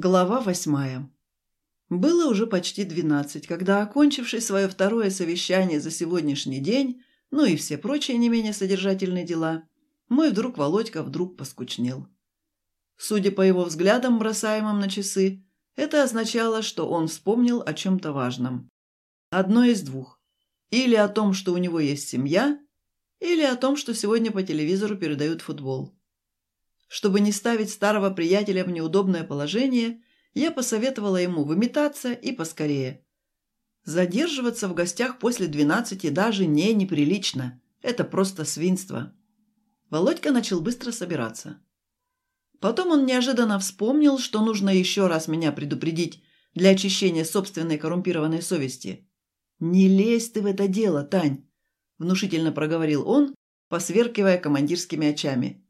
Глава восьмая. Было уже почти двенадцать, когда, окончивший свое второе совещание за сегодняшний день, ну и все прочие не менее содержательные дела, мой друг Володька вдруг поскучнел. Судя по его взглядам, бросаемым на часы, это означало, что он вспомнил о чем-то важном. Одно из двух. Или о том, что у него есть семья, или о том, что сегодня по телевизору передают футбол. Чтобы не ставить старого приятеля в неудобное положение, я посоветовала ему выметаться и поскорее. Задерживаться в гостях после двенадцати даже не неприлично. Это просто свинство. Володька начал быстро собираться. Потом он неожиданно вспомнил, что нужно еще раз меня предупредить для очищения собственной коррумпированной совести. «Не лезь ты в это дело, Тань!» – внушительно проговорил он, посверкивая командирскими очами.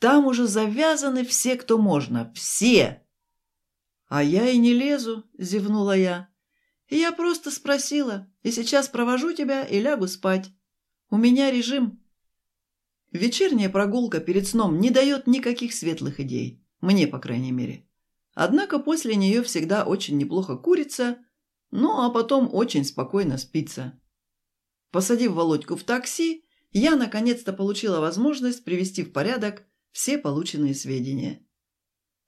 Там уже завязаны все, кто можно. Все!» «А я и не лезу», — зевнула я. «Я просто спросила, и сейчас провожу тебя и лягу спать. У меня режим». Вечерняя прогулка перед сном не дает никаких светлых идей. Мне, по крайней мере. Однако после нее всегда очень неплохо курится, ну а потом очень спокойно спится. Посадив Володьку в такси, я наконец-то получила возможность привести в порядок все полученные сведения.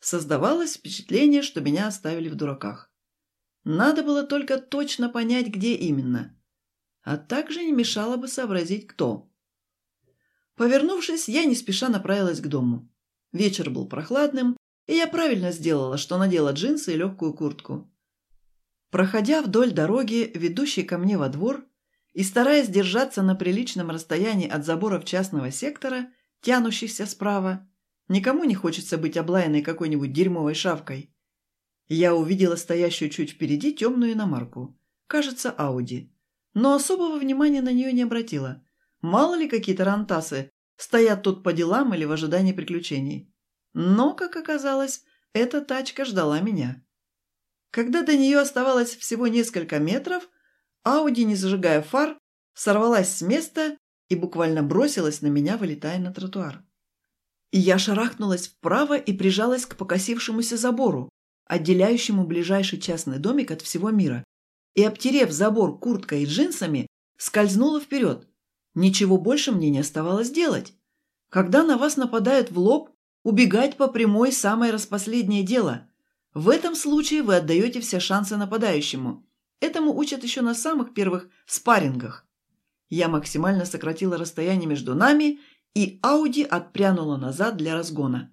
Создавалось впечатление, что меня оставили в дураках. Надо было только точно понять, где именно. А также не мешало бы сообразить, кто. Повернувшись, я не спеша направилась к дому. Вечер был прохладным, и я правильно сделала, что надела джинсы и легкую куртку. Проходя вдоль дороги, ведущей ко мне во двор, и стараясь держаться на приличном расстоянии от заборов частного сектора, тянущихся справа. Никому не хочется быть облаянной какой-нибудь дерьмовой шавкой. Я увидела стоящую чуть впереди темную иномарку. Кажется, Ауди. Но особого внимания на нее не обратила. Мало ли какие тарантасы стоят тут по делам или в ожидании приключений. Но, как оказалось, эта тачка ждала меня. Когда до нее оставалось всего несколько метров, Ауди, не зажигая фар, сорвалась с места и буквально бросилась на меня, вылетая на тротуар. И я шарахнулась вправо и прижалась к покосившемуся забору, отделяющему ближайший частный домик от всего мира, и, обтерев забор курткой и джинсами, скользнула вперед. Ничего больше мне не оставалось делать. Когда на вас нападают в лоб, убегать по прямой – самое распоследнее дело. В этом случае вы отдаете все шансы нападающему. Этому учат еще на самых первых спаррингах. Я максимально сократила расстояние между нами, и Ауди отпрянула назад для разгона.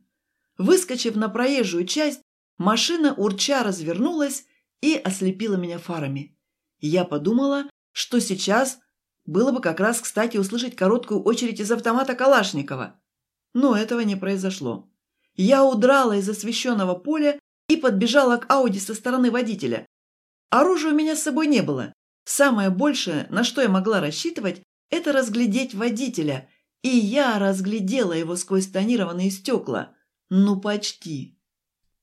Выскочив на проезжую часть, машина урча развернулась и ослепила меня фарами. Я подумала, что сейчас было бы как раз кстати услышать короткую очередь из автомата Калашникова. Но этого не произошло. Я удрала из освещенного поля и подбежала к Ауди со стороны водителя. Оружия у меня с собой не было, Самое большее, на что я могла рассчитывать, это разглядеть водителя, и я разглядела его сквозь тонированные стекла. Ну, почти.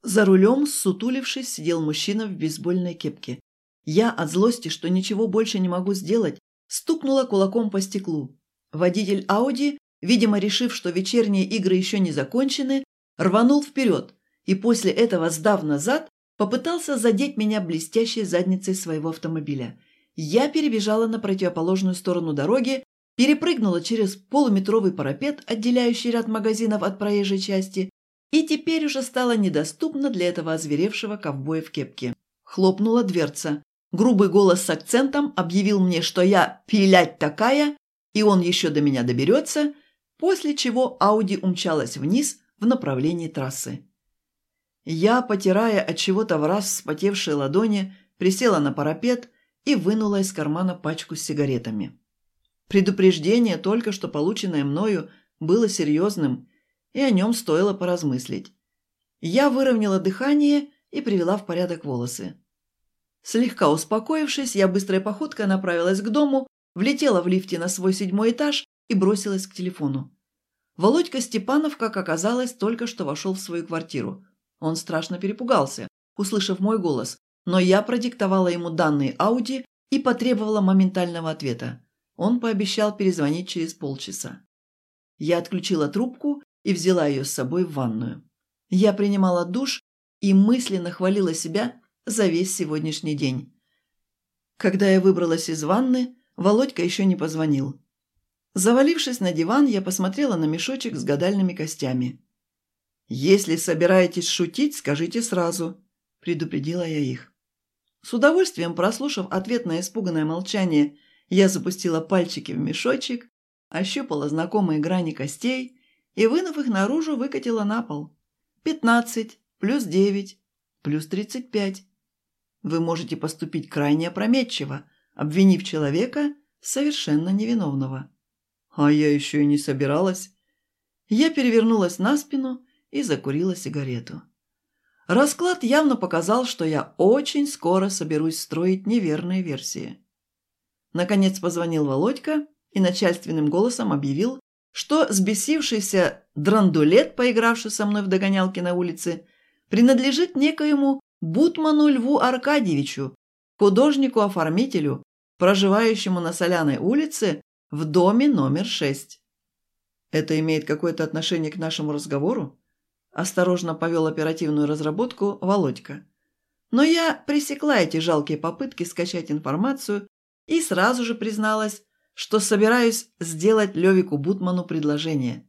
За рулем, сутулившись, сидел мужчина в бейсбольной кепке. Я от злости, что ничего больше не могу сделать, стукнула кулаком по стеклу. Водитель Ауди, видимо, решив, что вечерние игры еще не закончены, рванул вперед и после этого, сдав назад, попытался задеть меня блестящей задницей своего автомобиля. Я перебежала на противоположную сторону дороги, перепрыгнула через полуметровый парапет, отделяющий ряд магазинов от проезжей части, и теперь уже стала недоступна для этого озверевшего ковбоя в кепке. Хлопнула дверца. Грубый голос с акцентом объявил мне, что я «пилять такая», и он еще до меня доберется, после чего Ауди умчалась вниз в направлении трассы. Я, потирая от чего-то в раз вспотевшие ладони, присела на парапет и вынула из кармана пачку с сигаретами. Предупреждение, только что полученное мною, было серьезным, и о нем стоило поразмыслить. Я выровняла дыхание и привела в порядок волосы. Слегка успокоившись, я быстрой походкой направилась к дому, влетела в лифте на свой седьмой этаж и бросилась к телефону. Володька Степанов, как оказалось, только что вошел в свою квартиру. Он страшно перепугался, услышав мой голос, но я продиктовала ему данные Ауди и потребовала моментального ответа. Он пообещал перезвонить через полчаса. Я отключила трубку и взяла ее с собой в ванную. Я принимала душ и мысленно хвалила себя за весь сегодняшний день. Когда я выбралась из ванны, Володька еще не позвонил. Завалившись на диван, я посмотрела на мешочек с гадальными костями. «Если собираетесь шутить, скажите сразу», – предупредила я их. С удовольствием прослушав ответ на испуганное молчание, я запустила пальчики в мешочек, ощупала знакомые грани костей и, вынув их наружу, выкатила на пол. «Пятнадцать, плюс девять, плюс тридцать пять». Вы можете поступить крайне опрометчиво, обвинив человека совершенно невиновного. А я еще и не собиралась. Я перевернулась на спину и закурила сигарету. Расклад явно показал, что я очень скоро соберусь строить неверные версии. Наконец позвонил Володька и начальственным голосом объявил, что сбесившийся драндулет, поигравший со мной в догонялки на улице, принадлежит некоему Бутману Льву Аркадьевичу, художнику-оформителю, проживающему на Соляной улице в доме номер шесть. Это имеет какое-то отношение к нашему разговору? Осторожно повел оперативную разработку Володька. Но я пресекла эти жалкие попытки скачать информацию и сразу же призналась, что собираюсь сделать Левику Бутману предложение.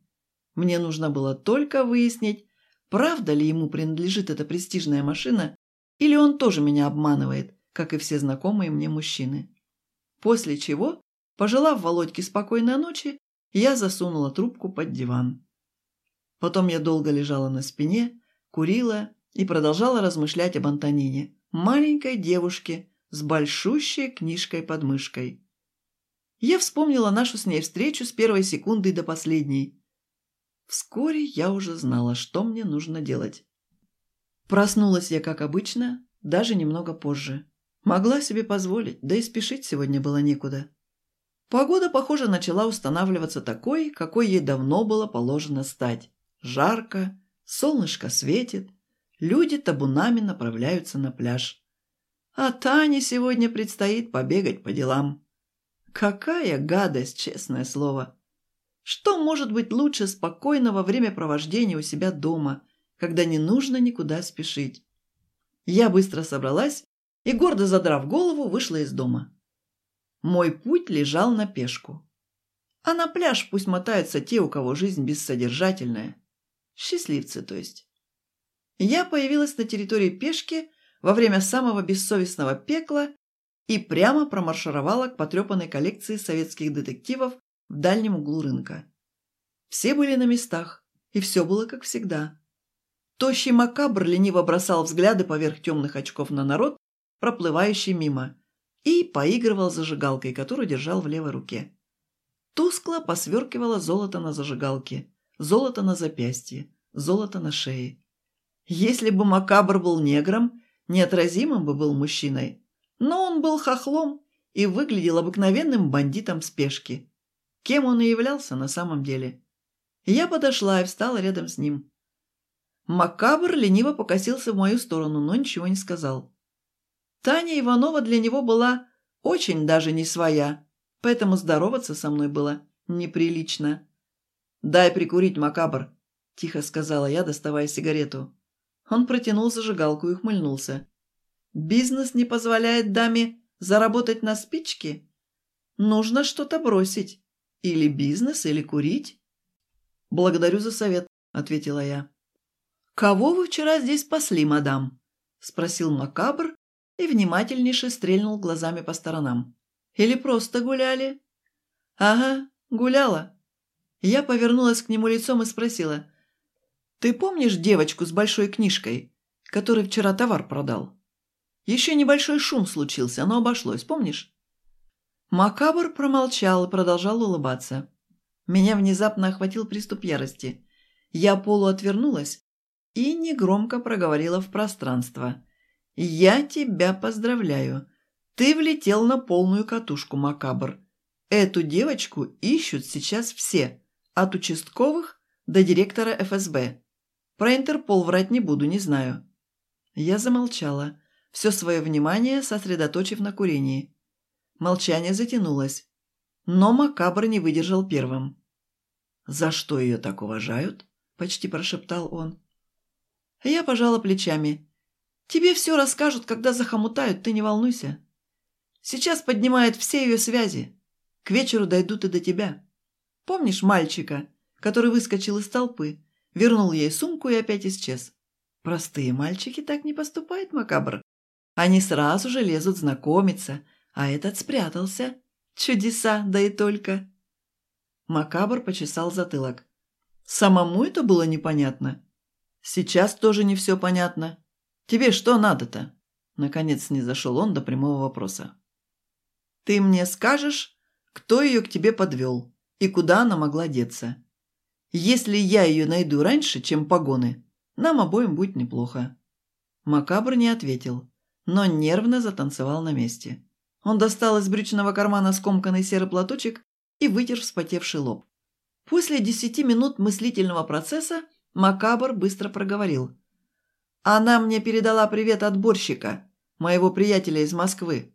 Мне нужно было только выяснить, правда ли ему принадлежит эта престижная машина, или он тоже меня обманывает, как и все знакомые мне мужчины. После чего, пожелав Володьке спокойной ночи, я засунула трубку под диван. Потом я долго лежала на спине, курила и продолжала размышлять об Антонине, маленькой девушке с большущей книжкой под мышкой. Я вспомнила нашу с ней встречу с первой секунды до последней. Вскоре я уже знала, что мне нужно делать. Проснулась я, как обычно, даже немного позже. Могла себе позволить, да и спешить сегодня было некуда. Погода, похоже, начала устанавливаться такой, какой ей давно было положено стать. Жарко, солнышко светит, люди табунами направляются на пляж. А Тане сегодня предстоит побегать по делам. Какая гадость, честное слово. Что может быть лучше спокойного времяпровождения у себя дома, когда не нужно никуда спешить? Я быстро собралась и, гордо задрав голову, вышла из дома. Мой путь лежал на пешку. А на пляж пусть мотаются те, у кого жизнь бессодержательная. Счастливцы, то есть. Я появилась на территории пешки во время самого бессовестного пекла и прямо промаршировала к потрепанной коллекции советских детективов в дальнем углу рынка. Все были на местах, и все было как всегда. Тощий макабр лениво бросал взгляды поверх темных очков на народ, проплывающий мимо, и поигрывал зажигалкой, которую держал в левой руке. Тускло посверкивало золото на зажигалке, золото на запястье, золото на шее. Если бы макабр был негром, неотразимым бы был мужчиной, но он был хохлом и выглядел обыкновенным бандитом спешки. Кем он и являлся на самом деле. Я подошла и встала рядом с ним. Макабр лениво покосился в мою сторону, но ничего не сказал. Таня Иванова для него была очень даже не своя, поэтому здороваться со мной было неприлично. «Дай прикурить, Макабр», – тихо сказала я, доставая сигарету. Он протянул зажигалку и ухмыльнулся. «Бизнес не позволяет даме заработать на спичке? Нужно что-то бросить. Или бизнес, или курить?» «Благодарю за совет», — ответила я. «Кого вы вчера здесь спасли, мадам?» — спросил Макабр и внимательнейше стрельнул глазами по сторонам. «Или просто гуляли?» «Ага, гуляла». Я повернулась к нему лицом и спросила. «Ты помнишь девочку с большой книжкой, который вчера товар продал? Еще небольшой шум случился, но обошлось, помнишь?» Макабр промолчал и продолжал улыбаться. Меня внезапно охватил приступ ярости. Я полуотвернулась и негромко проговорила в пространство. «Я тебя поздравляю. Ты влетел на полную катушку, Макабр. Эту девочку ищут сейчас все, от участковых до директора ФСБ. Про Интерпол врать не буду, не знаю». Я замолчала, все свое внимание сосредоточив на курении. Молчание затянулось. Но Макабр не выдержал первым. «За что ее так уважают?» – почти прошептал он. Я пожала плечами. «Тебе все расскажут, когда захомутают, ты не волнуйся. Сейчас поднимает все ее связи. К вечеру дойдут и до тебя. Помнишь мальчика, который выскочил из толпы, вернул ей сумку и опять исчез? Простые мальчики так не поступают, Макабр. Они сразу же лезут знакомиться, а этот спрятался. Чудеса, да и только». Макабр почесал затылок. «Самому это было непонятно. Сейчас тоже не все понятно. Тебе что надо-то?» Наконец не зашел он до прямого вопроса. «Ты мне скажешь, кто ее к тебе подвел и куда она могла деться? Если я ее найду раньше, чем погоны, нам обоим будет неплохо». Макабр не ответил, но нервно затанцевал на месте. Он достал из брючного кармана скомканный серый платочек и вытер вспотевший лоб. После десяти минут мыслительного процесса Макабр быстро проговорил. «Она мне передала привет от борщика, моего приятеля из Москвы.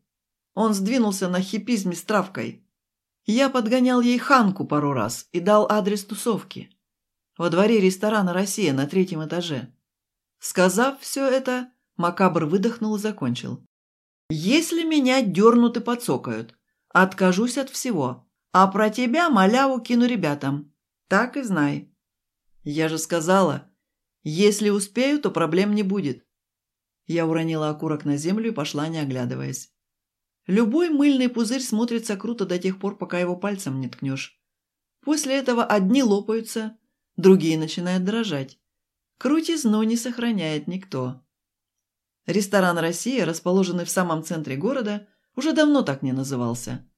Он сдвинулся на хипизме с травкой. Я подгонял ей Ханку пару раз и дал адрес тусовки. Во дворе ресторана «Россия» на третьем этаже. Сказав все это, Макабр выдохнул и закончил. «Если меня дернут и подсокают, откажусь от всего, а про тебя маляву кину ребятам. Так и знай. Я же сказала, если успею, то проблем не будет. Я уронила окурок на землю и пошла, не оглядываясь. Любой мыльный пузырь смотрится круто до тех пор, пока его пальцем не ткнешь. После этого одни лопаются, другие начинают дрожать. Крутизну не сохраняет никто. Ресторан «Россия», расположенный в самом центре города, уже давно так не назывался.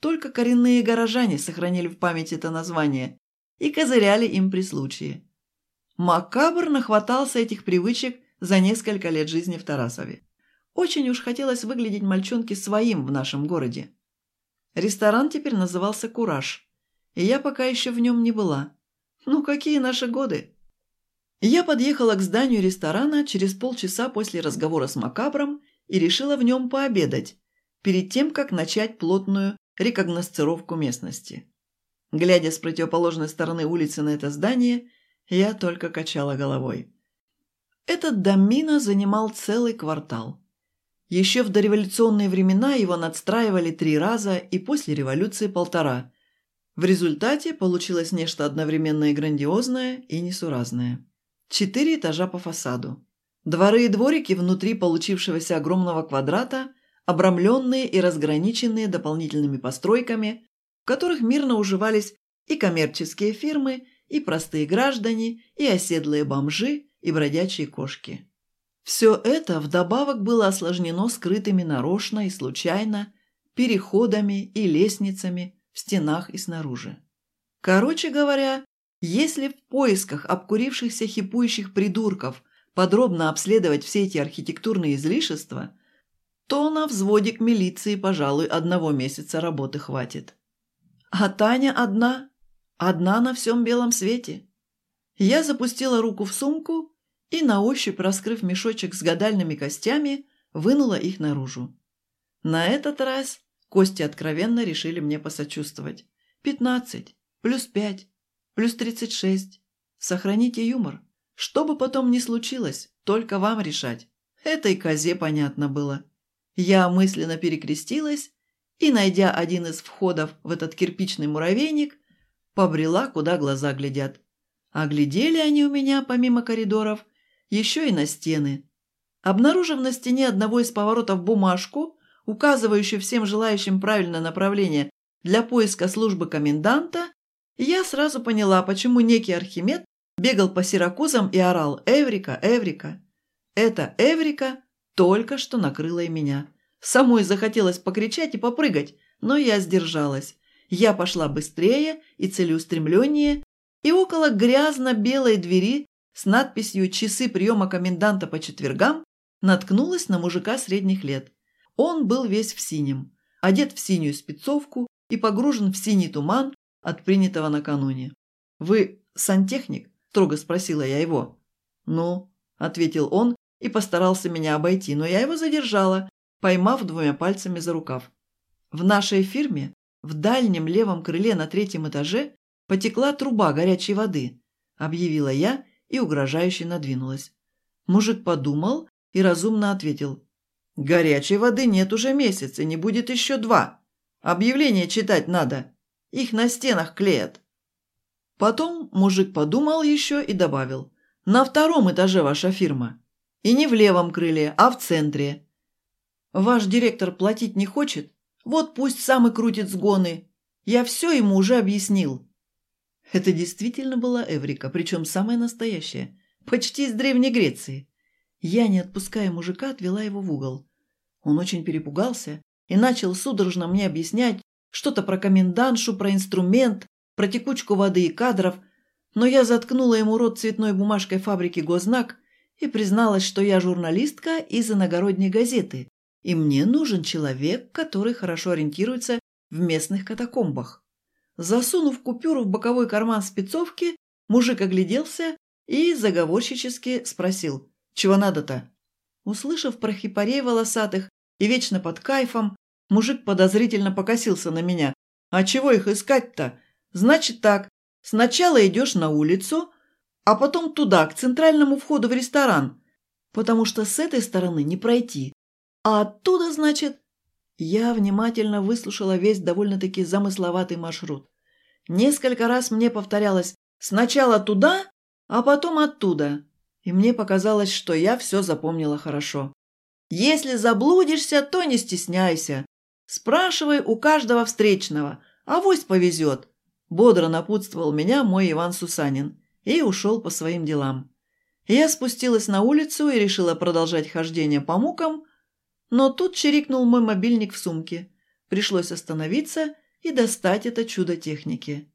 Только коренные горожане сохранили в памяти это название и козыряли им при случае. Макабр нахватался этих привычек за несколько лет жизни в Тарасове. Очень уж хотелось выглядеть мальчонке своим в нашем городе. Ресторан теперь назывался «Кураж», и я пока еще в нем не была. Ну, какие наши годы? Я подъехала к зданию ресторана через полчаса после разговора с Макабром и решила в нем пообедать, перед тем, как начать плотную рекогносцировку местности. Глядя с противоположной стороны улицы на это здание, я только качала головой. Этот домина занимал целый квартал. Еще в дореволюционные времена его надстраивали три раза и после революции полтора. В результате получилось нечто одновременно и грандиозное, и несуразное. Четыре этажа по фасаду. Дворы и дворики внутри получившегося огромного квадрата – обрамленные и разграниченные дополнительными постройками, в которых мирно уживались и коммерческие фирмы, и простые граждане, и оседлые бомжи, и бродячие кошки. Все это вдобавок было осложнено скрытыми нарочно и случайно переходами и лестницами в стенах и снаружи. Короче говоря, если в поисках обкурившихся хипующих придурков подробно обследовать все эти архитектурные излишества – то на взводе к милиции, пожалуй, одного месяца работы хватит. А Таня одна, одна на всем белом свете. Я запустила руку в сумку и, на ощупь раскрыв мешочек с гадальными костями, вынула их наружу. На этот раз кости откровенно решили мне посочувствовать. Пятнадцать, плюс пять, плюс тридцать шесть. Сохраните юмор. Что бы потом ни случилось, только вам решать. Этой козе понятно было. Я мысленно перекрестилась и, найдя один из входов в этот кирпичный муравейник, побрела, куда глаза глядят. А глядели они у меня, помимо коридоров, еще и на стены. Обнаружив на стене одного из поворотов бумажку, указывающую всем желающим правильное направление для поиска службы коменданта, я сразу поняла, почему некий Архимед бегал по Сиракузам и орал «Эврика! Эврика!». Это Эврика только что накрыло и меня. Самой захотелось покричать и попрыгать, но я сдержалась. Я пошла быстрее и целеустремленнее, и около грязно-белой двери с надписью «Часы приема коменданта по четвергам» наткнулась на мужика средних лет. Он был весь в синем, одет в синюю спецовку и погружен в синий туман от принятого накануне. «Вы сантехник?» – строго спросила я его. «Ну», – ответил он и постарался меня обойти, но я его задержала, поймав двумя пальцами за рукав. В нашей фирме в дальнем левом крыле на третьем этаже потекла труба горячей воды, объявила я и угрожающе надвинулась. Мужик подумал и разумно ответил. «Горячей воды нет уже месяц, и не будет еще два. Объявление читать надо. Их на стенах клеят». Потом мужик подумал еще и добавил. «На втором этаже ваша фирма. И не в левом крыле, а в центре. Ваш директор платить не хочет? Вот пусть сам и крутит сгоны. Я все ему уже объяснил». Это действительно была Эврика, причем самая настоящая. Почти из Древней Греции. Я, не отпуская мужика, отвела его в угол. Он очень перепугался и начал судорожно мне объяснять что-то про комендантшу, про инструмент, про текучку воды и кадров, но я заткнула ему рот цветной бумажкой фабрики «Гознак» и призналась, что я журналистка из иногородней газеты, и мне нужен человек, который хорошо ориентируется в местных катакомбах. Засунув купюру в боковой карман спецовки, мужик огляделся и заговорщически спросил «Чего надо-то?». Услышав про хипарей волосатых и вечно под кайфом, мужик подозрительно покосился на меня. «А чего их искать-то? Значит так, сначала идешь на улицу, а потом туда, к центральному входу в ресторан, потому что с этой стороны не пройти. А оттуда, значит...» Я внимательно выслушала весь довольно-таки замысловатый маршрут. Несколько раз мне повторялось «сначала туда, а потом оттуда», и мне показалось, что я все запомнила хорошо. «Если заблудишься, то не стесняйся. Спрашивай у каждого встречного, а авось повезет», бодро напутствовал меня мой Иван Сусанин и ушел по своим делам. Я спустилась на улицу и решила продолжать хождение по мукам, но тут чирикнул мой мобильник в сумке. Пришлось остановиться и достать это чудо техники.